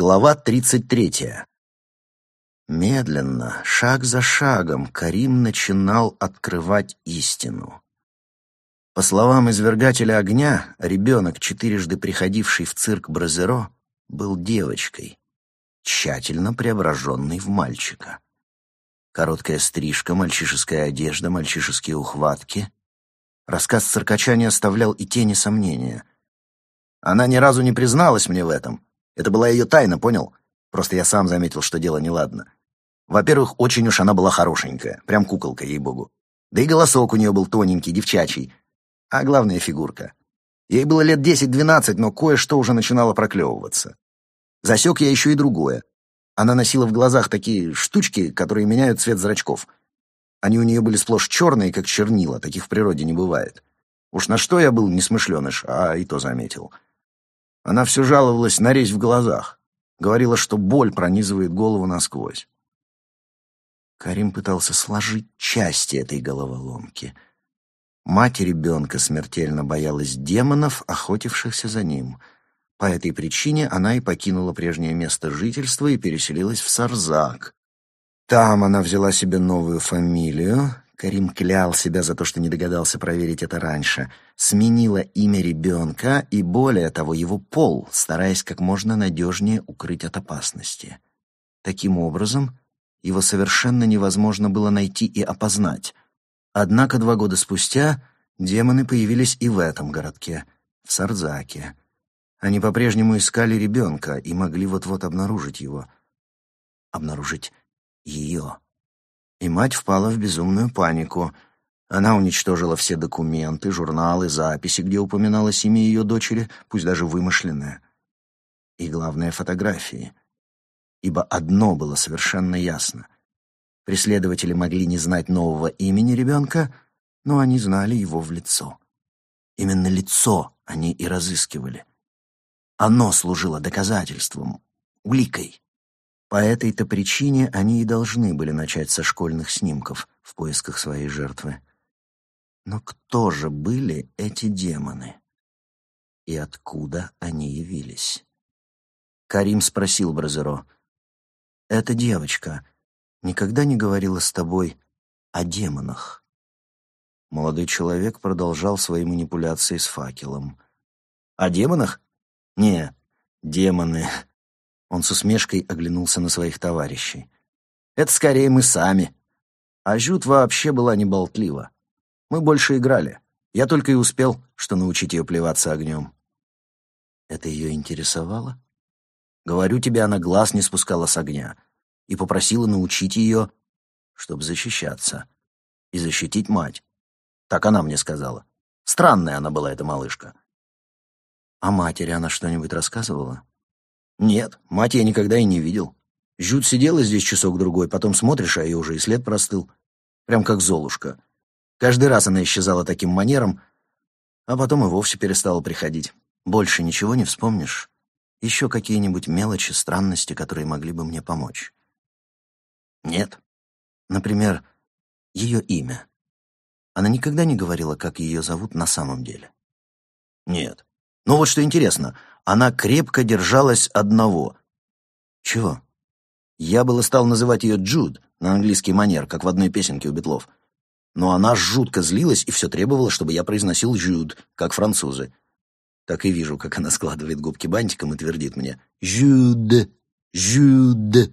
Глава 33. Медленно, шаг за шагом, Карим начинал открывать истину. По словам извергателя огня, ребенок, четырежды приходивший в цирк Бразеро, был девочкой, тщательно преображенной в мальчика. Короткая стрижка, мальчишеская одежда, мальчишеские ухватки. Рассказ циркача не оставлял и тени сомнения. Она ни разу не призналась мне в этом — это была ее тайна, понял? Просто я сам заметил, что дело неладно. Во-первых, очень уж она была хорошенькая, прям куколка, ей-богу. Да и голосок у нее был тоненький, девчачий. А главная фигурка. Ей было лет десять-двенадцать, но кое-что уже начинало проклевываться. Засек я еще и другое. Она носила в глазах такие штучки, которые меняют цвет зрачков. Они у нее были сплошь черные, как чернила, таких в природе не бывает. Уж на что я был несмышленыш, а и то заметил. — она все жаловалась на резь в глазах. Говорила, что боль пронизывает голову насквозь. Карим пытался сложить части этой головоломки. Мать ребенка смертельно боялась демонов, охотившихся за ним. По этой причине она и покинула прежнее место жительства и переселилась в Сарзак. Там она взяла себе новую фамилию, Карим клял себя за то, что не догадался проверить это раньше. Сменила имя ребенка и, более того, его пол, стараясь как можно надежнее укрыть от опасности. Таким образом, его совершенно невозможно было найти и опознать. Однако два года спустя демоны появились и в этом городке, в Сардзаке. Они по-прежнему искали ребенка и могли вот-вот обнаружить его. Обнаружить ее и мать впала в безумную панику. Она уничтожила все документы, журналы, записи, где упоминалось имя ее дочери, пусть даже вымышленное. И, главное, фотографии. Ибо одно было совершенно ясно. Преследователи могли не знать нового имени ребенка, но они знали его в лицо. Именно лицо они и разыскивали. Оно служило доказательством, уликой. По этой-то причине они и должны были начать со школьных снимков в поисках своей жертвы. Но кто же были эти демоны? И откуда они явились? Карим спросил Бразеро. «Эта девочка никогда не говорила с тобой о демонах?» Молодой человек продолжал свои манипуляции с факелом. «О демонах? Не, демоны он с усмешкой оглянулся на своих товарищей. «Это скорее мы сами. А Жют вообще была неболтлива. Мы больше играли. Я только и успел, что научить ее плеваться огнем». «Это ее интересовало?» «Говорю тебе, она глаз не спускала с огня и попросила научить ее, чтобы защищаться и защитить мать. Так она мне сказала. Странная она была, эта малышка». «А матери она что-нибудь рассказывала?» Нет, мать я никогда и не видел. Жют сидела здесь часок-другой, потом смотришь, а ее уже и след простыл. Прям как Золушка. Каждый раз она исчезала таким манером, а потом и вовсе перестала приходить. Больше ничего не вспомнишь? Еще какие-нибудь мелочи, странности, которые могли бы мне помочь? Нет. Например, ее имя. Она никогда не говорила, как ее зовут на самом деле. Нет. Но вот что интересно, она крепко держалась одного. Чего? Я было стал называть ее Джуд на английский манер, как в одной песенке у Бетлов. Но она жутко злилась и все требовала, чтобы я произносил «Жюд», как французы. Так и вижу, как она складывает губки бантиком и твердит мне «Жюд, Жюд».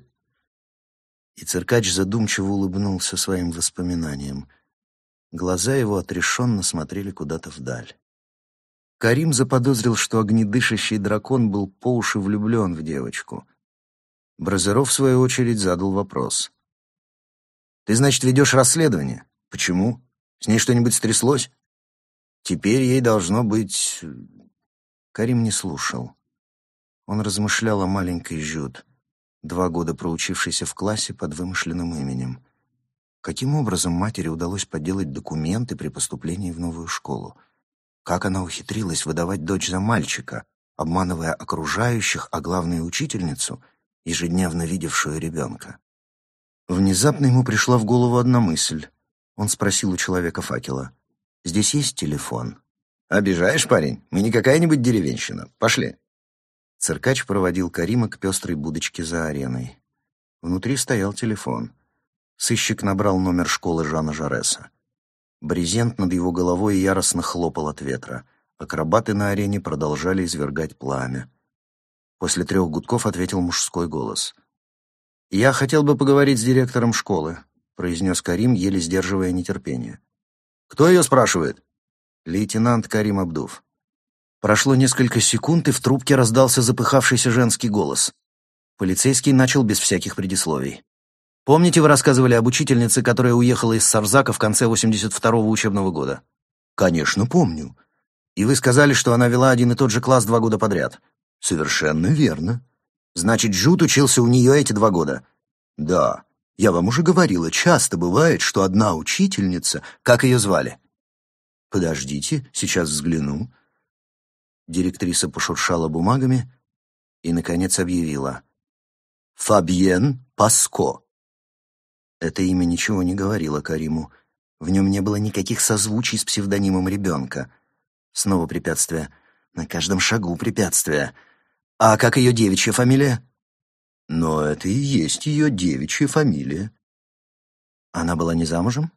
И циркач задумчиво улыбнулся своим воспоминаниям. Глаза его отрешенно смотрели куда-то вдаль. Карим заподозрил, что огнедышащий дракон был по уши влюблен в девочку. Бразеров, в свою очередь, задал вопрос. «Ты, значит, ведешь расследование? Почему? С ней что-нибудь стряслось? Теперь ей должно быть...» Карим не слушал. Он размышлял о маленькой Жюд, два года проучившейся в классе под вымышленным именем. Каким образом матери удалось подделать документы при поступлении в новую школу? Как она ухитрилась выдавать дочь за мальчика, обманывая окружающих, а главную учительницу, ежедневно видевшую ребенка? Внезапно ему пришла в голову одна мысль. Он спросил у человека факела. «Здесь есть телефон?» «Обижаешь, парень? Мы не какая-нибудь деревенщина. Пошли». Циркач проводил Карима к пестрой будочке за ареной. Внутри стоял телефон. Сыщик набрал номер школы Жана Жареса. Брезент над его головой яростно хлопал от ветра. Акробаты на арене продолжали извергать пламя. После трех гудков ответил мужской голос. «Я хотел бы поговорить с директором школы», — произнес Карим, еле сдерживая нетерпение. «Кто ее спрашивает?» «Лейтенант Карим Абдув». Прошло несколько секунд, и в трубке раздался запыхавшийся женский голос. Полицейский начал без всяких предисловий. «Помните, вы рассказывали об учительнице, которая уехала из Сарзака в конце 82-го учебного года?» «Конечно, помню. И вы сказали, что она вела один и тот же класс два года подряд?» «Совершенно верно. Значит, Джуд учился у нее эти два года?» «Да. Я вам уже говорила, часто бывает, что одна учительница... Как ее звали?» «Подождите, сейчас взгляну». Директриса пошуршала бумагами и, наконец, объявила. «Фабьен Паско». Это имя ничего не говорило Кариму. В нем не было никаких созвучий с псевдонимом ребенка. Снова препятствие. На каждом шагу препятствие. А как ее девичья фамилия? Но это и есть ее девичья фамилия. Она была не замужем?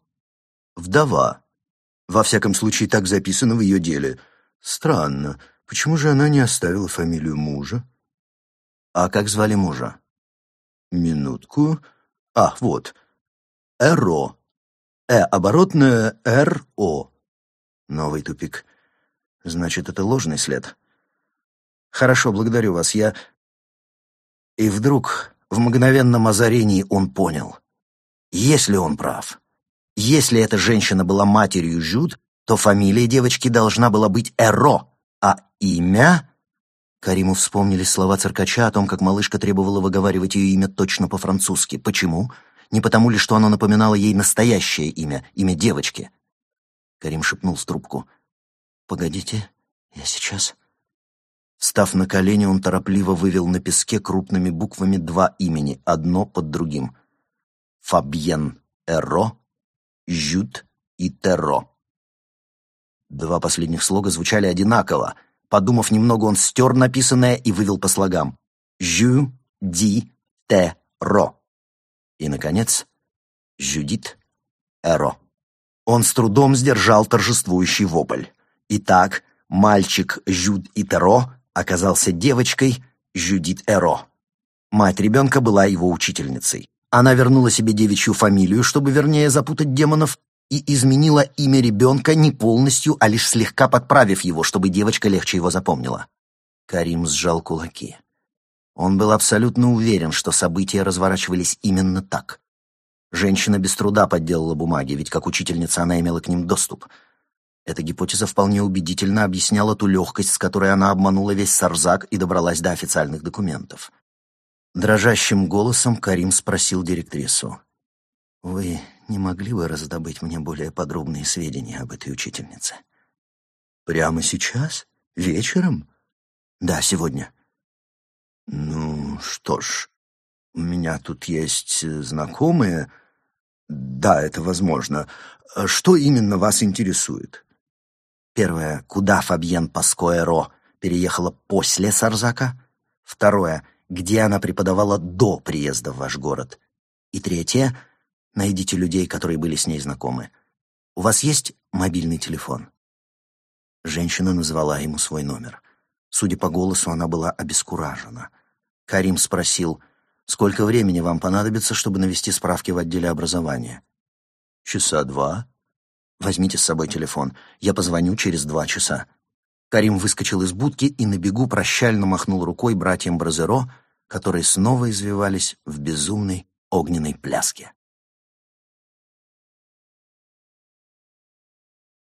Вдова. Во всяком случае, так записано в ее деле. Странно. Почему же она не оставила фамилию мужа? А как звали мужа? Минутку. А, вот. Эро. Э, оборотное РО. Новый тупик. Значит, это ложный след. Хорошо, благодарю вас. Я и вдруг, в мгновенном озарении, он понял. Если он прав, если эта женщина была матерью Жюд, то фамилия девочки должна была быть Эро, а имя... Кариму вспомнили слова циркача о том, как малышка требовала выговаривать ее имя точно по-французски. Почему? Не потому ли, что оно напоминало ей настоящее имя, имя девочки? Карим шепнул в трубку. «Погодите, я сейчас...» Став на колени, он торопливо вывел на песке крупными буквами два имени, одно под другим. Фабьен Эро, Жют и Теро. Два последних слога звучали одинаково. Подумав немного, он стер написанное и вывел по слогам. Жю, Ди, Те, Ро. И, наконец, Жюдит, Эро. Он с трудом сдержал торжествующий вопль. Итак, мальчик Жюд и Теро оказался девочкой Жюдит Эро. Мать ребенка была его учительницей. Она вернула себе девичью фамилию, чтобы вернее запутать демонов, и изменила имя ребенка не полностью, а лишь слегка подправив его, чтобы девочка легче его запомнила. Карим сжал кулаки. Он был абсолютно уверен, что события разворачивались именно так. Женщина без труда подделала бумаги, ведь как учительница она имела к ним доступ — эта гипотеза вполне убедительно объясняла ту легкость, с которой она обманула весь Сарзак и добралась до официальных документов. Дрожащим голосом Карим спросил директрису. «Вы не могли бы раздобыть мне более подробные сведения об этой учительнице?» «Прямо сейчас? Вечером?» «Да, сегодня». «Ну, что ж, у меня тут есть знакомые...» «Да, это возможно. Что именно вас интересует?» Первое, куда Фабьен Паскоэро переехала после Сарзака? Второе, где она преподавала до приезда в ваш город? И третье, найдите людей, которые были с ней знакомы. У вас есть мобильный телефон? Женщина назвала ему свой номер. Судя по голосу, она была обескуражена. Карим спросил, сколько времени вам понадобится, чтобы навести справки в отделе образования? Часа два, Возьмите с собой телефон. Я позвоню через два часа». Карим выскочил из будки и на бегу прощально махнул рукой братьям Бразеро, которые снова извивались в безумной огненной пляске.